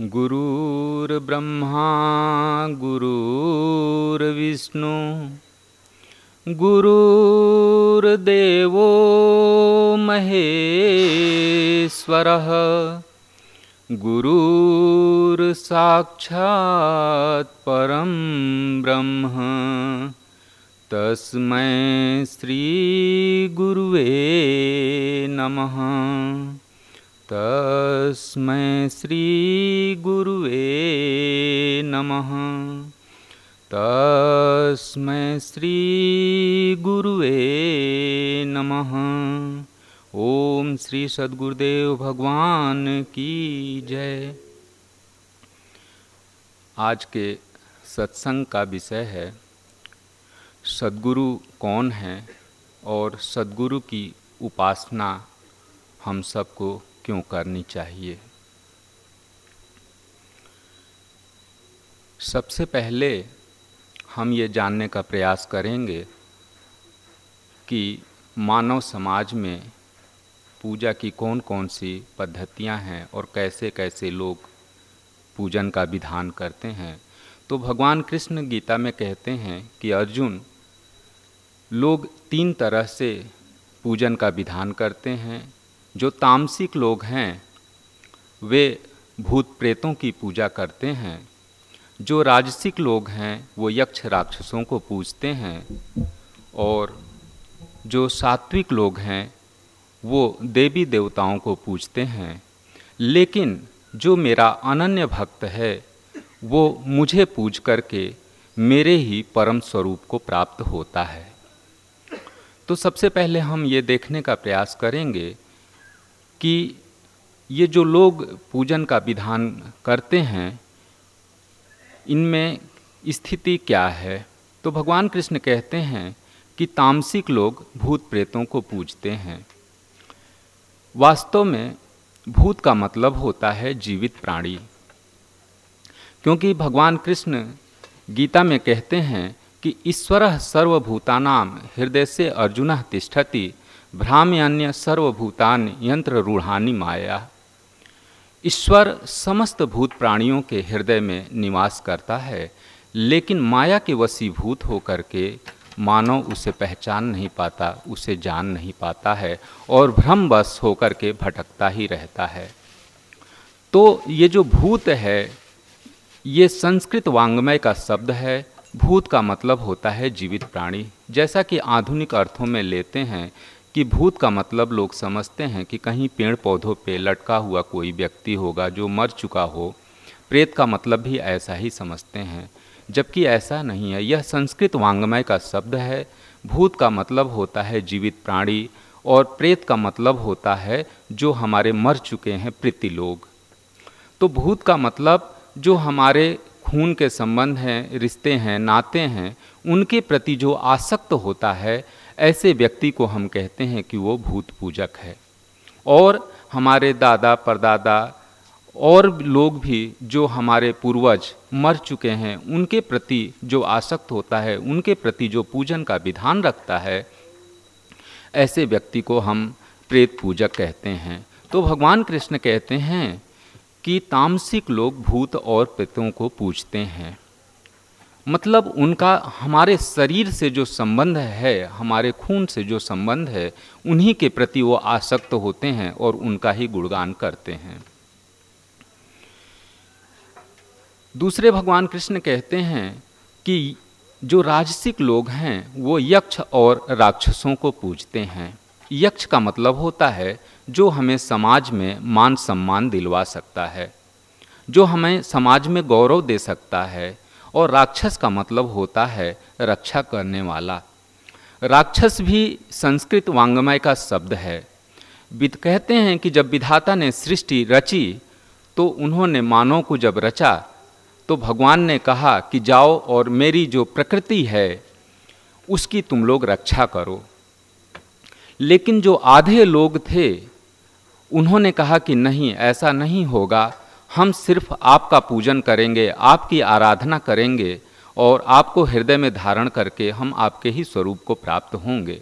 गुरुर्ब्रह्मा गुरुर्विष्णु गुरुर्देवो महेश्वरः गुरुर्साक्षात् ब्रह्म। तस्मै श्रीगुरुवे नमः। तस्मै श्रीगुरुवे नमः। तस्मै श्रीगुरुवे नमः। ओम श्री सद्गुरुदेव भगवान की जय। आज के सत्संग का विषय है, सदगुरु कौन है और सदगुरु की उपासना हम सबको क्यों करनी चाहिए? सबसे पहले हम ये जानने का प्रयास करेंगे कि मानव समाज में पूजा की कौन कौन सी पद्धतियाँ हैं और कैसे कैसे लोग पूजन का विधान करते हैं। तो भगवान कृष्ण गीता में कहते हैं कि अर्जुन, लोग तीन तरह से पूजन का विधान करते हैं। जो तामसिक लोग हैं, वे भूत प्रेतों की पूजा करते हैं। जो राजसिक लोग हैं, वो यक्ष राक्षसों को पूजते हैं। और जो सात्विक लोग हैं, वो देवी देवताओं को पूजते हैं। लेकिन जो मेरा अनन्य भक्त है, वो मुझे पूज करके मेरे ही परम स्वरूप को प्राप्त होता है। तो सबसे पहले हम ये देखने का प्रयास करेंगे कि ये जो लोग पूजन का विधान करते हैं, इनमें स्थिति क्या है? तो भगवान कृष्ण कहते हैं कि तामसिक लोग भूत प्रेतों को पूजते हैं। वास्तव में भूत का मतलब होता है जीवित प्राणी। क्योंकि भगवान कृष्ण गीता में कहते हैं कि ईश्वर सर्वभूतानाम हृदय से अर्जुन तिष्ठति भ्राम्यान्य सर्वभूतान यंत्र रूढ़ानी माया। ईश्वर समस्त भूत प्राणियों के हृदय में निवास करता है, लेकिन माया के वसीभूत होकर के मानव उसे पहचान नहीं पाता, उसे जान नहीं पाता है और भ्रमवश होकर के भटकता ही रहता है। तो ये जो भूत है, ये संस्कृत वांग्मय का शब्द है। भूत का मतलब होता है जीवित प्राणी। जैसा कि आधुनिक अर्थों में लेते हैं कि भूत का मतलब लोग समझते हैं कि कहीं पेड़ पौधों पे लटका हुआ कोई व्यक्ति होगा जो मर चुका हो। प्रेत का मतलब भी ऐसा ही समझते हैं, जबकि ऐसा नहीं है। यह संस्कृत वांग्मय का शब्द है। भूत का मतलब होता है जीवित प्राणी और प्रेत का मतलब होता है जो हमारे मर चुके हैं प्रीति लोग। तो भूत का मतलब जो हमारे खून के संबंध हैं, रिश्ते हैं, नाते हैं, उनके प्रति जो आसक्त होता है ऐसे व्यक्ति को हम कहते हैं कि वो भूत पूजक है। और हमारे दादा, परदादा और लोग भी जो हमारे पूर्वज मर चुके हैं, उनके प्रति जो आसक्त होता है, उनके प्रति जो पूजन का विधान रखता है, ऐसे व्यक्ति को हम प्रेत पूजक कहते हैं। तो भगवान कृष्ण कहते हैं कि तामसिक लोग भूत और प्रेतों को पूजते हैं। मतलब उनका, हमारे शरीर से जो संबंध है, हमारे खून से जो संबंध है, उन्हीं के प्रति वो आसक्त होते हैं और उनका ही गुणगान करते हैं। दूसरे भगवान कृष्ण कहते हैं कि जो राजसिक लोग हैं, वो यक्ष और राक्षसों को पूजते हैं। यक्ष का मतलब होता है जो हमें समाज में मान सम्मान दिलवा सकता है, जो हमें समाज में गौरव दे सकता है और राक्षस का मतलब होता है रक्षा करने वाला। राक्षस भी संस्कृत वांग्मय का शब्द है। कहते हैं कि जब विधाता ने सृष्टि रची तो उन्होंने मानव को जब रचा तो भगवान ने कहा कि जाओ और मेरी जो प्रकृति है, उसकी तुम लोग रक्षा करो। लेकिन जो आधे लोग थे, उन्होंने कहा कि नहीं, ऐसा नहीं होगा। हम सिर्फ़ आपका पूजन करेंगे, आपकी आराधना करेंगे और आपको हृदय में धारण करके हम आपके ही स्वरूप को प्राप्त होंगे।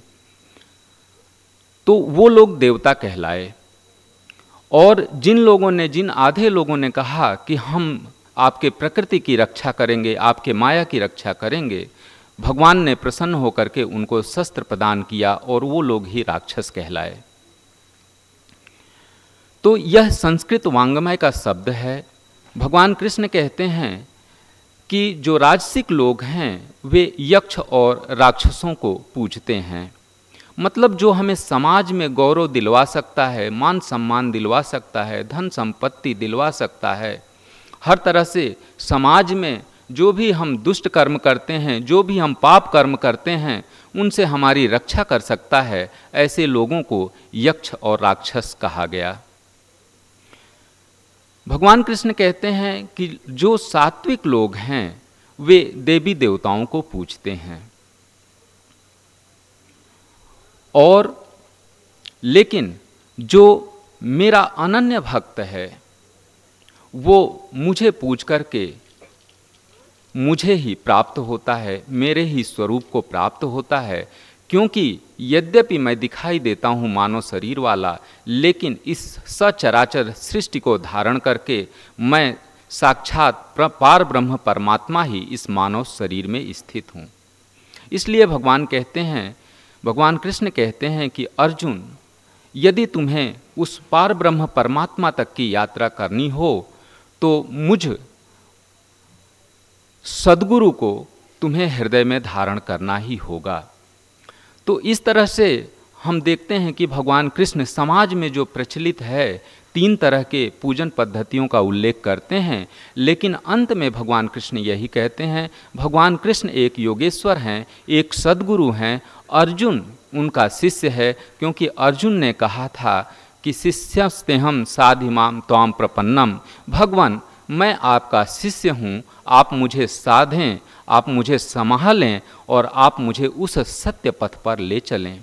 तो वो लोग देवता कहलाए और जिन लोगों ने, जिन आधे लोगों ने कहा कि हम आपके प्रकृति की रक्षा करेंगे, आपके माया की रक्षा करेंगे, भगवान ने प्रसन्न होकर के उनको शस्त्र प्रदान किया और वो लोग ही राक्षस कहलाए। तो यह संस्कृत वांग्मय का शब्द है। भगवान कृष्ण कहते हैं कि जो राजसिक लोग हैं, वे यक्ष और राक्षसों को पूजते हैं। मतलब जो हमें समाज में गौरव दिलवा सकता है, मान सम्मान दिलवा सकता है, धन संपत्ति दिलवा सकता है, हर तरह से समाज में जो भी हम दुष्ट कर्म करते हैं, जो भी हम पाप कर्म करते हैं, उनसे हमारी रक्षा कर सकता है, ऐसे लोगों को यक्ष और राक्षस कहा गया। भगवान कृष्ण कहते हैं कि जो सात्विक लोग हैं, वे देवी देवताओं को पूजते हैं। और, लेकिन जो मेरा अनन्य भक्त है, वो मुझे पूछ करके मुझे ही प्राप्त होता है, मेरे ही स्वरूप को प्राप्त होता है क्योंकि यद्यपि मैं दिखाई देता हूँ मानव शरीर वाला, लेकिन इस सचराचर सृष्टि को धारण करके मैं साक्षात पार ब्रह्म परमात्मा ही इस मानव शरीर में स्थित हूँ। इसलिए भगवान कहते हैं, भगवान कृष्ण कहते हैं कि, अर्जुन, यदि तुम्हें उस पार ब्रह्म परमात्मा तक की यात्रा करनी हो तो मुझ सदगुरु को तुम्हें हृदय में धारण करना ही होगा। तो इस तरह से हम देखते हैं कि भगवान कृष्ण समाज में जो प्रचलित है, तीन तरह के पूजन पद्धतियों का उल्लेख करते हैं। लेकिन अंत में भगवान कृष्ण यही कहते हैं, भगवान कृष्ण एक योगेश्वर हैं, एक सदगुरु हैं, अर्जुन उनका शिष्य है, क्योंकि अर्जुन ने कहा था कि शिष्यस्ते हम साधिमाम त्वाम प्रपन्नम। भगवान मैं आपका शिष्य हूँ, आप मुझे साधें, आप मुझे संभालें और आप मुझे उस सत्य पथ पर ले चलें।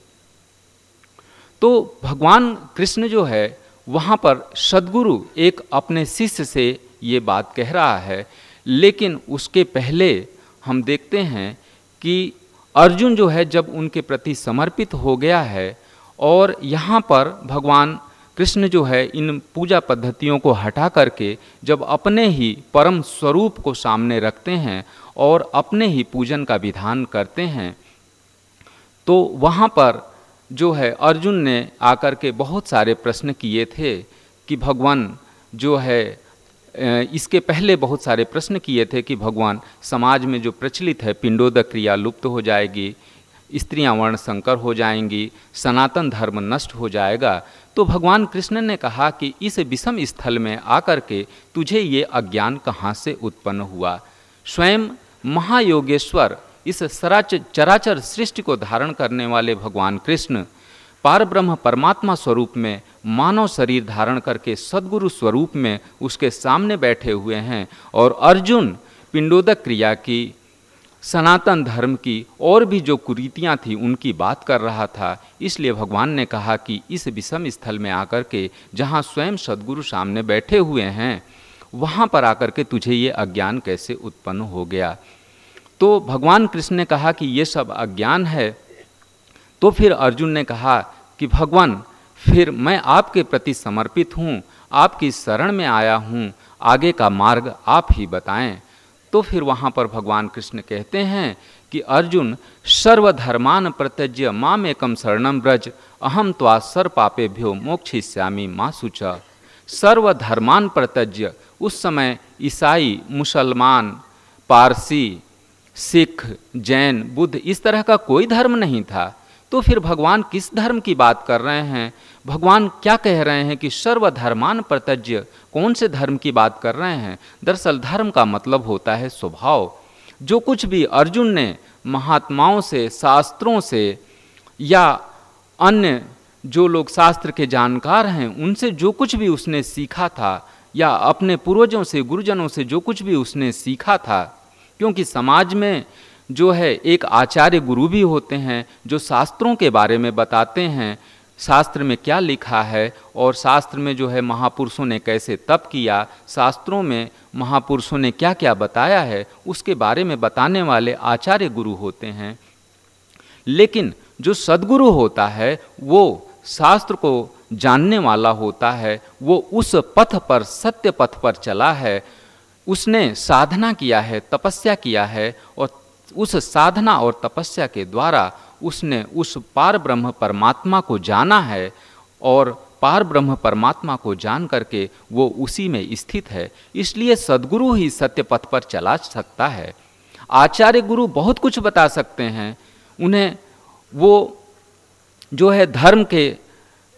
तो भगवान कृष्ण जो है, वहाँ पर सदगुरु एक अपने शिष्य से ये बात कह रहा है, लेकिन उसके पहले हम देखते हैं कि अर्जुन जो है, जब उनके प्रति समर्पित हो गया है और यहाँ पर भगवान कृष्ण जो है, इन पूजा पद्धतियों को हटा करके जब अपने ही परम स्वरूप को सामने रखते हैं और अपने ही पूजन का विधान करते हैं तो वहाँ पर जो है, अर्जुन ने आकर के बहुत सारे प्रश्न किए थे कि भगवान जो है इसके पहले बहुत सारे प्रश्न किए थे कि भगवान समाज में जो प्रचलित है, पिंडोदक क्रिया लुप्त हो जाएगी, स्त्रियाँ वर्ण संकर हो जाएँगी, सनातन धर्म नष्ट हो जाएगा तो भगवान कृष्ण ने कहा कि इस विषम स्थल में आकर के तुझे ये अज्ञान कहाँ से उत्पन्न हुआ? स्वयं महायोगेश्वर इस सराच चराचर सृष्टि को धारण करने वाले भगवान कृष्ण पार ब्रह्म परमात्मा स्वरूप में मानव शरीर धारण करके सदगुरु स्वरूप में उसके सामने बैठे हुए हैं और अर्जुन पिंडोदक क्रिया की सनातन धर्म की और भी जो कुरीतियाँ थी, उनकी बात कर रहा था। इसलिए भगवान ने कहा कि इस विषम स्थल में आकर के, जहाँ स्वयं सदगुरु सामने बैठे हुए हैं, वहाँ पर आकर के तुझे ये अज्ञान कैसे उत्पन्न हो गया? तो भगवान कृष्ण ने कहा कि ये सब अज्ञान है। तो फिर अर्जुन ने कहा कि, भगवान, फिर मैं आपके प्रति समर्पित हूँ, आपकी शरण में आया हूँ, आगे का मार्ग आप ही बताएँ। तो फिर वहाँ पर भगवान कृष्ण कहते हैं कि, अर्जुन, सर्वधर्मान प्रत्यज्य माम एकम शरणम ब्रज अहम त्वा सर पापेभ्यो मोक्षिष्यामी माँ सुच सर्वधर्मान प्रत्यज्य, उस समय ईसाई, मुसलमान, पारसी, सिख, जैन, बुद्ध, इस तरह का कोई धर्म नहीं था। तो फिर भगवान किस धर्म की बात कर रहे हैं? भगवान क्या कह रहे हैं कि सर्वधर्मान प्रत्यज्य कौन से धर्म की बात कर रहे हैं? दरअसल धर्म का मतलब होता है स्वभाव। जो कुछ भी अर्जुन ने महात्माओं से, शास्त्रों से या अन्य जो लोग शास्त्र के जानकार हैं, उनसे जो कुछ भी उसने सीखा था या अपने पूर्वजों से, गुरुजनों से जो कुछ भी उसने सीखा था, क्योंकि समाज में जो है एक आचार्य गुरु भी होते हैं, जो शास्त्रों के बारे में बताते हैं शास्त्र में क्या लिखा है और शास्त्र में जो है महापुरुषों ने कैसे तप किया, शास्त्रों में महापुरुषों ने क्या क्या बताया है, उसके बारे में बताने वाले आचार्य गुरु होते हैं। लेकिन जो सदगुरु होता है, वो शास्त्र को जानने वाला होता है, वो उस पथ पर, सत्य पथ पर चला है। उसने साधना किया है, तपस्या किया है और उस साधना और तपस्या के द्वारा उसने उस पार ब्रह्म परमात्मा को जाना है और पार ब्रह्म परमात्मा को जान करके वो उसी में स्थित है, इसलिए सदगुरु ही सत्य पथ पर चला सकता है। आचार्य गुरु बहुत कुछ बता सकते हैं। उन्हें वो जो है धर्म के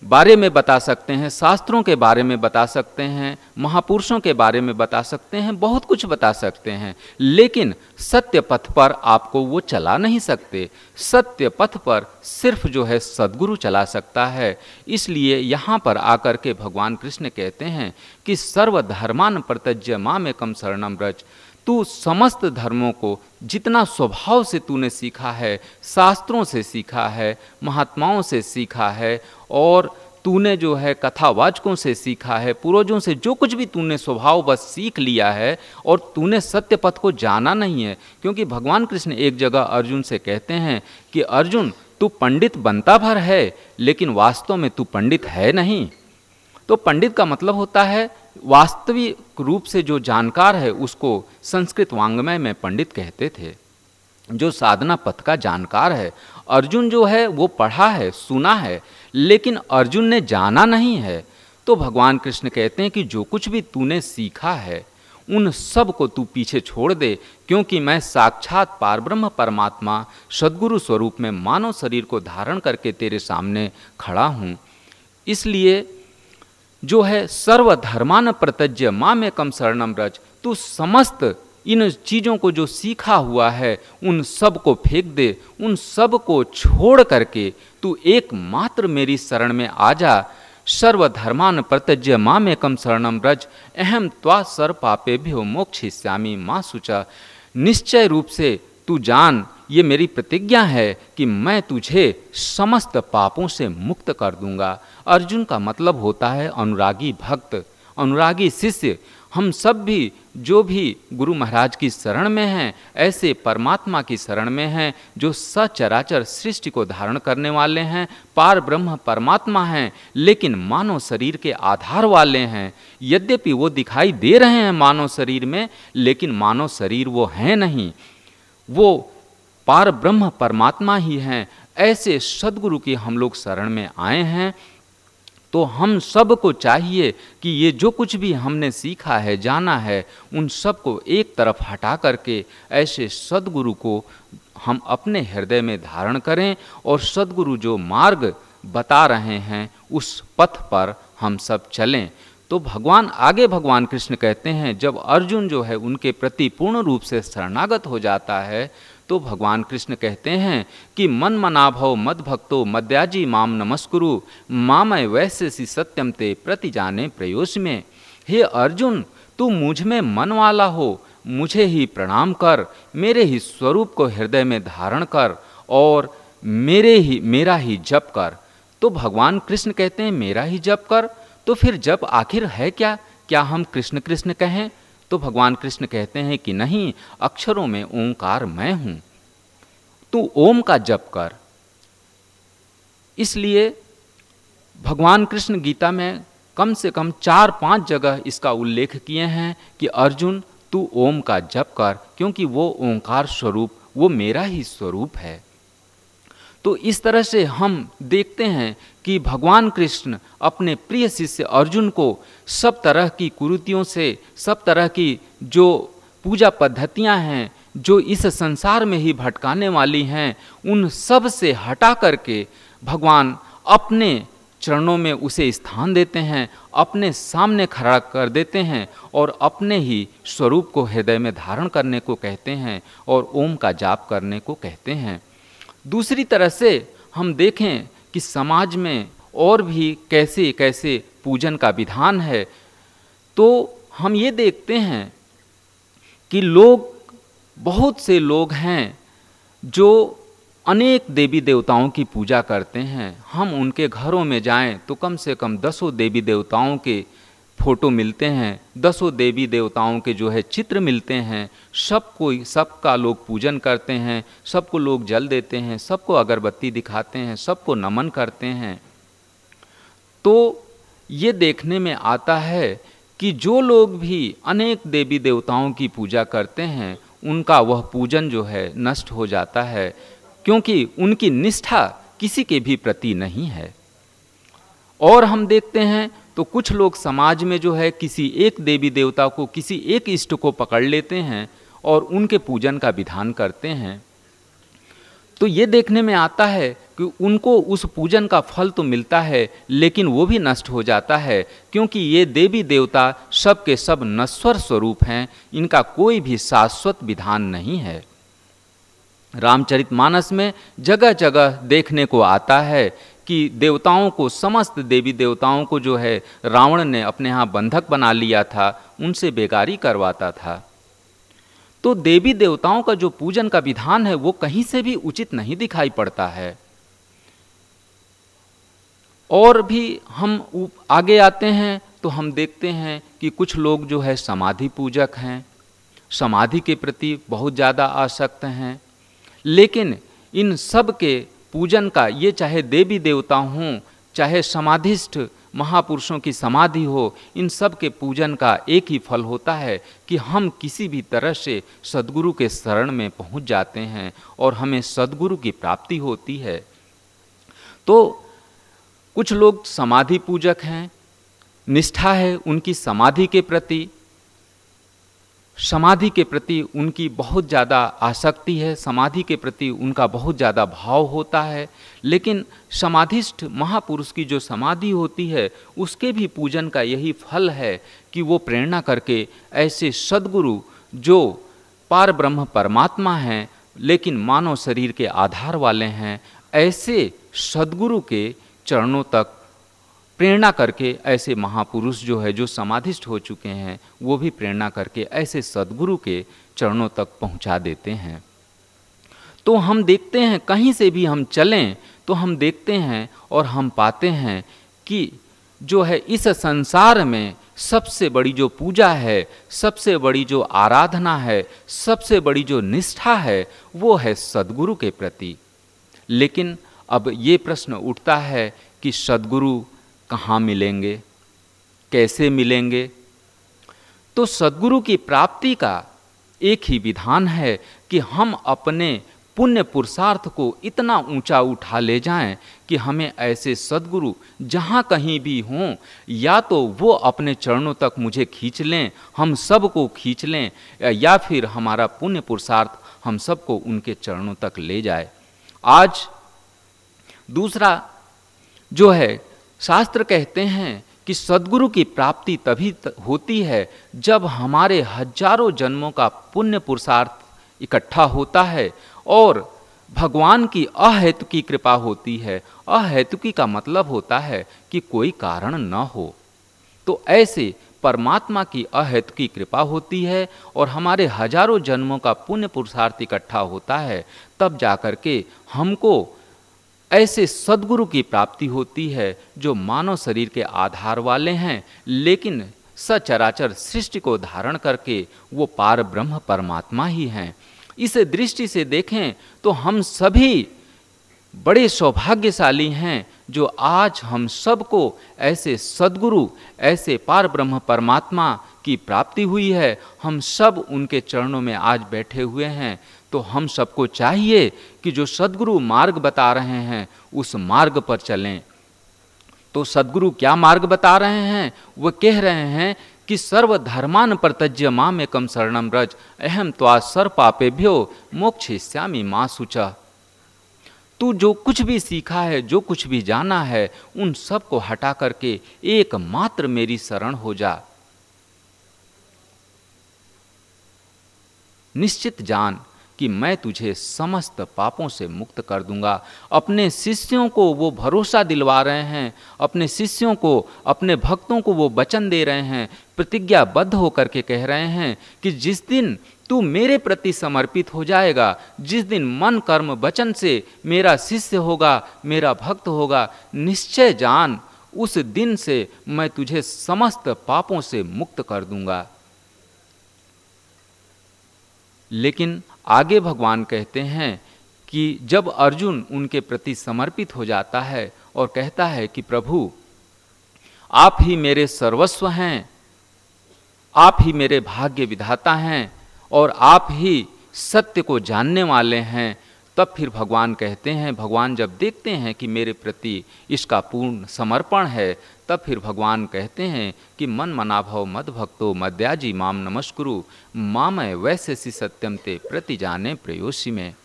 बारे में बता सकते हैं, शास्त्रों के बारे में बता सकते हैं, महापुरुषों के बारे में बता सकते हैं, बहुत कुछ बता सकते हैं, लेकिन सत्य पथ पर आपको वो चला नहीं सकते। सत्य पथ पर सिर्फ़ जो है सदगुरु चला सकता है। इसलिए यहाँ पर आकर के भगवान कृष्ण कहते हैं कि सर्वधर्मान प्रतज्य माँ में कम शरणम ब्रज तू समस्त धर्मों को जितना स्वभाव से तूने सीखा है, शास्त्रों से सीखा है, महात्माओं से सीखा है, और तूने जो है कथावाचकों से सीखा है, पूर्वजों से जो कुछ भी तूने स्वभाव बस सीख लिया है, और तूने सत्य पथ को जाना नहीं है, क्योंकि भगवान कृष्ण एक जगह अर्जुन से कहते हैं कि, अर्जुन, तू पंडित बनता भर है, लेकिन वास्तव में तू पंडित है नहीं। तो पंडित का मतलब होता है वास्तविक रूप से जो जानकार है, उसको संस्कृत वांग्मय में पंडित कहते थे। जो साधना पथ का जानकार है, अर्जुन जो है, वो पढ़ा है, सुना है, लेकिन अर्जुन ने जाना नहीं है। तो भगवान कृष्ण कहते हैं कि जो कुछ भी तूने सीखा है, उन सबको तू पीछे छोड़ दे, क्योंकि मैं साक्षात पारब्रह्म परमात्मा, सदगुरु स्वरूप में मानव शरीर को धारण करके तेरे सामने खड़ा हूँ। इसलिए जो है सर्वधर्मान प्रतज्य माँ में कम शरणम रज। तू समस्त इन चीज़ों को जो सीखा हुआ है, उन सबको फेंक दे, उन सबको छोड़ करके तू एकमात्र मेरी शरण में आ जा। सर्वधर्मान प्रतज्य माँ में कम शरणम रज। अहम त्वा सर पापे भी हो मोक्ष श्यामी माँ सुचा निश्चय रूप से तू जान, ये मेरी प्रतिज्ञा है कि मैं तुझे समस्त पापों से मुक्त कर दूँगा। अर्जुन का मतलब होता है अनुरागी भक्त, अनुरागी शिष्य। हम सब भी, जो भी गुरु महाराज की शरण में हैं, ऐसे परमात्मा की शरण में हैं, जो सचराचर सृष्टि को धारण करने वाले हैं, पार ब्रह्म परमात्मा हैं, लेकिन मानव शरीर के आधार वाले हैं। यद्यपि वो दिखाई दे रहे हैं मानव शरीर में, लेकिन मानव शरीर वो हैं नहीं। वो पार ब्रह्म परमात्मा ही हैं। ऐसे सदगुरु की हम लोग शरण में आए हैं। तो हम सबको चाहिए कि ये जो कुछ भी हमने सीखा है, जाना है, उन सबको एक तरफ़ हटा करके ऐसे सदगुरु को हम अपने हृदय में धारण करें और सदगुरु जो मार्ग बता रहे हैं, उस पथ पर हम सब चलें। तो भगवान, आगे भगवान कृष्ण कहते हैं, जब अर्जुन जो है उनके प्रति पूर्ण रूप से शरणागत हो जाता है तो भगवान कृष्ण कहते हैं कि मन मनाभव मद भक्तो मद्याजी माम नमस्कुरु, मामय वैसे सी सत्यम ते प्रति जाने प्रयोश में हे अर्जुन, तू मुझमें मन वाला हो, मुझे ही प्रणाम कर, मेरे ही स्वरूप को हृदय में धारण कर, और मेरे ही, मेरा ही जप कर। तो भगवान कृष्ण कहते हैं, मेरा ही जप कर तो फिर जब आखिर है क्या? क्या हम कृष्ण कृष्ण कहें? तो भगवान कृष्ण कहते हैं कि नहीं, अक्षरों में ओंकार मैं हूँ। तू ओम का जप कर। इसलिए भगवान कृष्ण गीता में कम से कम चार पाँच जगह इसका उल्लेख किए हैं कि अर्जुन, तू ओम का जप कर, क्योंकि वो ओंकार स्वरूप, वो मेरा ही स्वरूप है। तो इस तरह से हम देखते हैं कि भगवान कृष्ण अपने प्रिय शिष्य अर्जुन को सब तरह की कुरुतियों से, सब तरह की जो पूजा पद्धतियाँ हैं, जो इस संसार में ही भटकाने वाली हैं, उन सबसे हटा करके भगवान अपने चरणों में उसे स्थान देते हैं, अपने सामने खड़ा कर देते हैं और अपने ही स्वरूप को हृदय में धारण करने को कहते हैं और ओम का जाप करने को कहते हैं। दूसरी तरह से हम देखें कि समाज में और भी कैसे कैसे पूजन का विधान है तो हम ये देखते हैं कि लोग, बहुत से लोग हैं जो अनेक देवी देवताओं की पूजा करते हैं। हम उनके घरों में जाएँ तो कम से कम दसों देवी देवताओं के फ़ोटो मिलते हैं, दसों देवी देवताओं के जो है चित्र मिलते हैं सबको सबका लोग पूजन करते हैं, सबको लोग जल देते हैं, सबको अगरबत्ती दिखाते हैं, सबको नमन करते हैं। तो ये देखने में आता है कि जो लोग भी अनेक देवी देवताओं की पूजा करते हैं, उनका वह पूजन जो है नष्ट हो जाता है, क्योंकि उनकी निष्ठा किसी के भी प्रति नहीं है। और हम देखते हैं तो कुछ लोग समाज में जो है किसी एक देवी देवता को, किसी एक इष्ट को पकड़ लेते हैं और उनके पूजन का विधान करते हैं। तो ये देखने में आता है कि उनको उस पूजन का फल तो मिलता है, लेकिन वो भी नष्ट हो जाता है, क्योंकि ये देवी देवता सब के सब नश्वर स्वरूप हैं, इनका कोई भी शाश्वत विधान नहीं है। रामचरितमानस में जगह जगह देखने को आता है कि देवताओं को, समस्त देवी देवताओं को जो है, रावण ने अपने यहाँ बंधक बना लिया था, उनसे बेगारी करवाता था। तो देवी देवताओं का जो पूजन का विधान है, वो कहीं से भी उचित नहीं दिखाई पड़ता है। और भी हम आगे आते हैं तो हम देखते हैं कि कुछ लोग जो है, समाधि पूजक हैं। समाधि के प्रति बहुत ज़्यादा आसक्त हैं। लेकिन इन सब के पूजन का, ये चाहे देवी देवता हों, चाहे समाधिष्ठ महापुरुषों की समाधि हो, इन सब के पूजन का एक ही फल होता है कि हम किसी भी तरह से सदगुरु के शरण में पहुँच जाते हैं और हमें सदगुरु की प्राप्ति होती है। तो कुछ लोग समाधि पूजक हैं, निष्ठा है उनकी समाधि के प्रति समाधि के प्रति उनकी बहुत ज़्यादा आसक्ति है, समाधि के प्रति उनका बहुत ज़्यादा भाव होता है। लेकिन समाधिष्ठ महापुरुष की जो समाधि होती है, उसके भी पूजन का यही फल है कि वो प्रेरणा करके ऐसे सदगुरु जो पार ब्रह्म परमात्मा हैं, लेकिन मानव शरीर के आधार वाले हैं, ऐसे सदगुरु के चरणों तक प्रेरणा करके ऐसे महापुरुष जो है, जो समाधिष्ठ हो चुके हैं, वो भी प्रेरणा करके ऐसे सदगुरु के चरणों तक पहुँचा देते हैं। तो हम देखते हैं, कहीं से भी हम चलें तो हम देखते हैं और हम पाते हैं कि जो है, इस संसार में सबसे बड़ी जो पूजा है, सबसे बड़ी जो आराधना है, सबसे बड़ी जो निष्ठा है, वो है सदगुरु के प्रति। लेकिन अब ये प्रश्न उठता है कि सदगुरु कहाँ मिलेंगे? कैसे मिलेंगे? तो सदगुरु की प्राप्ति का एक ही विधान है कि हम अपने पुण्य पुरुषार्थ को इतना ऊँचा उठा ले जाएँ कि हमें ऐसे सदगुरु जहाँ कहीं भी हों, या तो वो अपने चरणों तक मुझे खींच लें, हम सबको खींच लें, या फिर हमारा पुण्य पुरुषार्थ हम सबको उनके चरणों तक ले जाए। आज दूसरा जो है शास्त्र कहते हैं कि सदगुरु की प्राप्ति तभी होती है जब हमारे हज़ारों जन्मों का पुण्य पुरुषार्थ इकट्ठा होता है और भगवान की अहेतु की कृपा होती है। अहेतुकी का मतलब होता है कि कोई कारण न हो। तो ऐसे परमात्मा की अहेतु की कृपा होती है और हमारे हज़ारों जन्मों का पुण्य पुरुषार्थ इकट्ठा होता है, तब जाकर के हमको ऐसे सदगुरु की प्राप्ति होती है जो मानव शरीर के आधार वाले हैं, लेकिन सचराचर सृष्टि को धारण करके वो पार ब्रह्म परमात्मा ही हैं। इस दृष्टि से देखें तो हम सभी बड़े सौभाग्यशाली हैं जो आज हम सबको ऐसे सदगुरु, ऐसे पार ब्रह्म परमात्मा की प्राप्ति हुई है। हम सब उनके चरणों में आज बैठे हुए हैं। तो हम सबको चाहिए कि जो सदगुरु मार्ग बता रहे हैं, उस मार्ग पर चलें। तो सदगुरु क्या मार्ग बता रहे हैं? वो कह रहे हैं कि सर्वधर्मान प्रतज्य माँ में कम शरणम रज अहम त्वा सर पापे पापेभ्यो मोक्षिष्यामी माँ सुचा तू जो कुछ भी सीखा है, जो कुछ भी जाना है, उन सबको हटा करके एकमात्र मेरी शरण हो जा। निश्चित जान कि मैं तुझे समस्त पापों से मुक्त कर दूँगा। अपने शिष्यों को वो भरोसा दिलवा रहे हैं। अपने शिष्यों को, अपने भक्तों को वो वचन दे रहे हैं। प्रतिज्ञाबद्ध होकर के कह रहे हैं कि जिस दिन तू मेरे प्रति समर्पित हो जाएगा, जिस दिन मन कर्म वचन से मेरा शिष्य होगा, मेरा भक्त होगा, निश्चय जान, उस दिन से मैं तुझे समस्त पापों से मुक्त कर दूँगा। लेकिन आगे भगवान कहते हैं कि जब अर्जुन उनके प्रति समर्पित हो जाता है और कहता है कि प्रभु, आप ही मेरे सर्वस्व हैं, आप ही मेरे भाग्य विधाता हैं और आप ही सत्य को जानने वाले हैं, तब फिर भगवान कहते हैं, भगवान जब देखते हैं कि मेरे प्रति इसका पूर्ण समर्पण है तब फिर भगवान कहते हैं कि मन मनाभव मद भक्तो मद्याजी माम नमस्कुरु, मामय वैसे सी सत्यम ते प्रति जाने प्रयोशी में।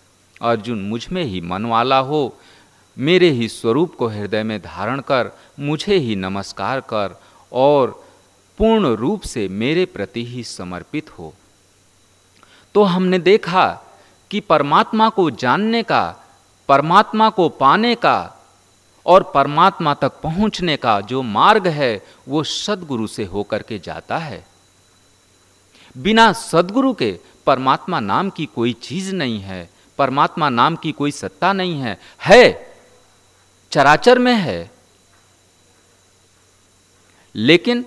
अर्जुन, मुझमें ही मन वाला हो, मेरे ही स्वरूप को हृदय में धारण कर, मुझे ही नमस्कार कर और पूर्ण रूप से मेरे प्रति ही समर्पित हो। तो हमने देखा कि परमात्मा को जानने का, परमात्मा को पाने का और परमात्मा तक पहुँचने का जो मार्ग है, वो सदगुरु से होकर के जाता है। बिना सदगुरु के परमात्मा नाम की कोई चीज़ नहीं है, परमात्मा नाम की कोई सत्ता नहीं है है, चराचर में है। लेकिन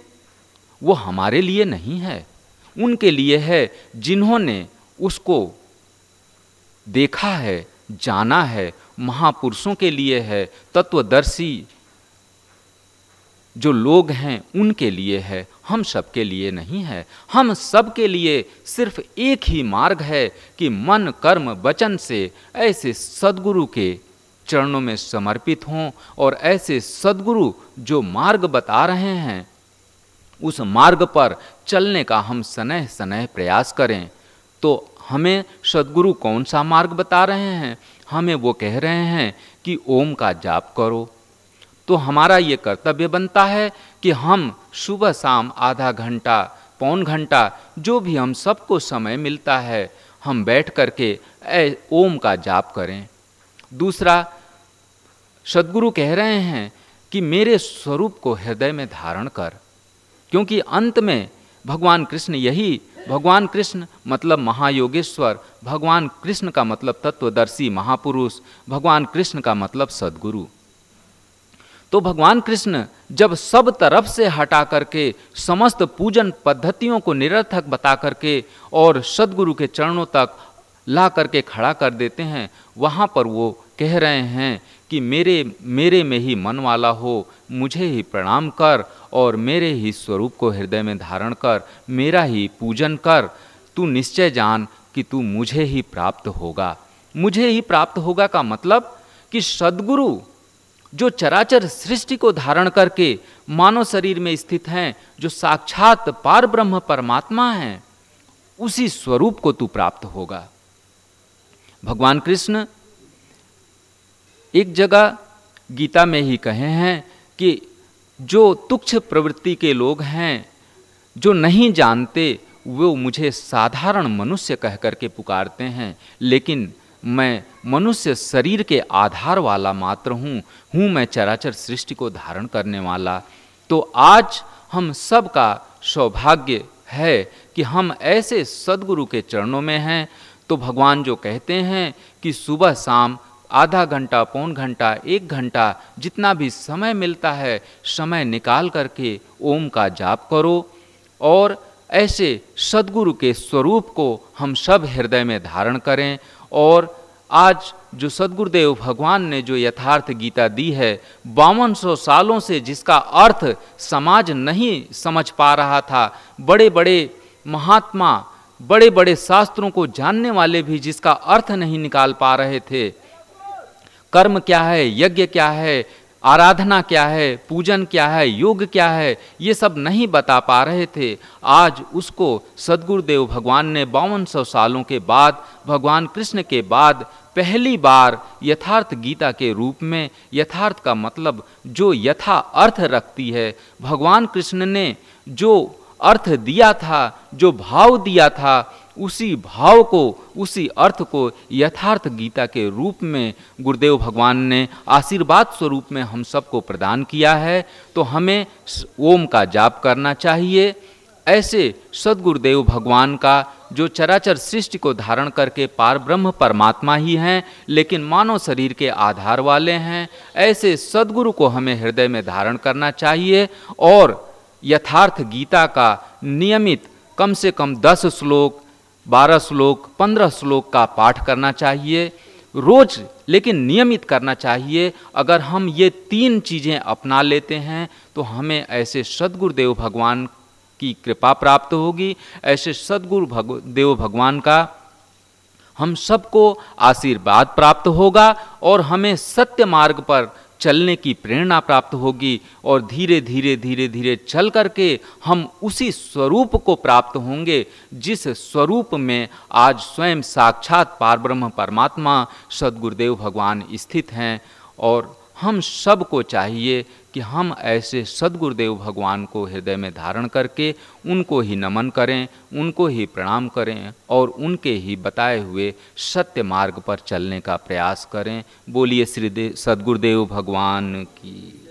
वो हमारे लिए नहीं है, उनके लिए है जिन्होंने उसको देखा है, जाना है महापुरुषों के लिए है, तत्वदर्शी जो लोग हैं, उनके लिए है। हम सबके लिए नहीं है। हम सबके लिए सिर्फ़ एक ही मार्ग है कि मन, कर्म, वचन से ऐसे सदगुरु के चरणों में समर्पित हों और ऐसे सदगुरु जो मार्ग बता रहे हैं, उस मार्ग पर चलने का हम सनह सनह प्रयास करें। तो हमें सदगुरु कौन सा मार्ग बता रहे हैं? हमें वो कह रहे हैं कि ओम का जाप करो। तो हमारा ये कर्तव्य बनता है कि हम सुबह शाम आधा घंटा, पौन घंटा, जो भी हम सबको समय मिलता है, हम बैठ करके ओम का जाप करें। दूसरा, सदगुरु कह रहे हैं कि मेरे स्वरूप को हृदय में धारण कर, क्योंकि अंत में भगवान कृष्ण यही भगवान कृष्ण मतलब महायोगेश्वर, भगवान कृष्ण का मतलब तत्वदर्शी महापुरुष, भगवान कृष्ण का मतलब सदगुरु। तो भगवान कृष्ण जब सब तरफ़ से हटा करके, समस्त पूजन पद्धतियों को निरर्थक बता करके और सदगुरु के चरणों तक ला करके खड़ा कर देते हैं, वहाँ पर वो कह रहे हैं कि मेरे मेरे में ही मन वाला हो, मुझे ही प्रणाम कर और मेरे ही स्वरूप को हृदय में धारण कर, मेरा ही पूजन कर। तू निश्चय जान कि तू मुझे ही प्राप्त होगा। मुझे ही प्राप्त होगा का मतलब? कि सदगुरु, जो चराचर सृष्टि को धारण करके मानव शरीर में स्थित हैं, जो साक्षात पार ब्रह्म परमात्मा हैं, उसी स्वरूप को तू प्राप्त होगा। भगवान कृष्ण एक जगह गीता में ही कहे हैं कि जो तुक्ष प्रवृत्ति के लोग हैं, जो नहीं जानते, वो मुझे साधारण मनुष्य कह करके पुकारते हैं। लेकिन मैं मनुष्य शरीर के आधार वाला मात्र हूँ हूँ मैं चराचर सृष्टि को धारण करने वाला। तो आज हम सब का सौभाग्य है कि हम ऐसे सदगुरु के चरणों में हैं। तो भगवान जो कहते हैं कि सुबह शाम आधा घंटा, पौन घंटा, एक घंटा, जितना भी समय मिलता है, समय निकाल करके ओम का जाप करो और ऐसे सदगुरु के स्वरूप को हम सब हृदय में धारण करें और आज जो सदगुरुदेव भगवान ने जो यथार्थ गीता दी है बावन सौ सालों से जिसका अर्थ समाज नहीं समझ पा रहा था बड़े बड़े महात्मा बड़े बड़े शास्त्रों को जानने वाले भी जिसका अर्थ नहीं निकाल पा रहे थे कर्म क्या है, यज्ञ क्या है, आराधना क्या है, पूजन क्या है, योग क्या है, ये सब नहीं बता पा रहे थे। आज उसको सदगुरुदेव भगवान ने बावन सौ सालों के बाद, भगवान कृष्ण के बाद पहली बार यथार्थ गीता के रूप में, यथार्थ का मतलब जो यथा अर्थ रखती है, भगवान कृष्ण ने जो अर्थ दिया था, जो भाव दिया था उसी भाव को, उसी अर्थ को यथार्थ गीता के रूप में गुरुदेव भगवान ने आशीर्वाद स्वरूप में हम सबको प्रदान किया है तो हमें ओम का जाप करना चाहिए। ऐसे सदगुरुदेव भगवान का, जो चराचर सृष्टि को धारण करके पार ब्रह्म परमात्मा ही हैं, लेकिन मानव शरीर के आधार वाले हैं, ऐसे सदगुरु को हमें हृदय में धारण करना चाहिए, और यथार्थ गीता का नियमित कम से कम दस श्लोक बारह श्लोक, पंद्रह श्लोक का पाठ करना चाहिए, रोज लेकिन नियमित करना चाहिए, अगर हम ये तीन चीज़ें अपना लेते हैं तो हमें ऐसे सदगुरुदेव भगवान की कृपा प्राप्त होगी, ऐसे सदगुरु भग देव भगवान का हम सबको आशीर्वाद प्राप्त होगा और हमें सत्य मार्ग पर चलने की प्रेरणा प्राप्त होगी और धीरे धीरे धीरे धीरे चल करके हम उसी स्वरूप को प्राप्त होंगे, जिस स्वरूप में आज स्वयं साक्षात पारब्रह्म परमात्मा, सदगुरुदेव भगवान स्थित हैं और हम सबको चाहिए कि हम ऐसे सदगुरुदेव भगवान को हृदय में धारण करके उनको ही नमन करें, उनको ही प्रणाम करें और उनके ही बताए हुए सत्य मार्ग पर चलने का प्रयास करें। बोलिए श्री सदगुरुदेव भगवान की।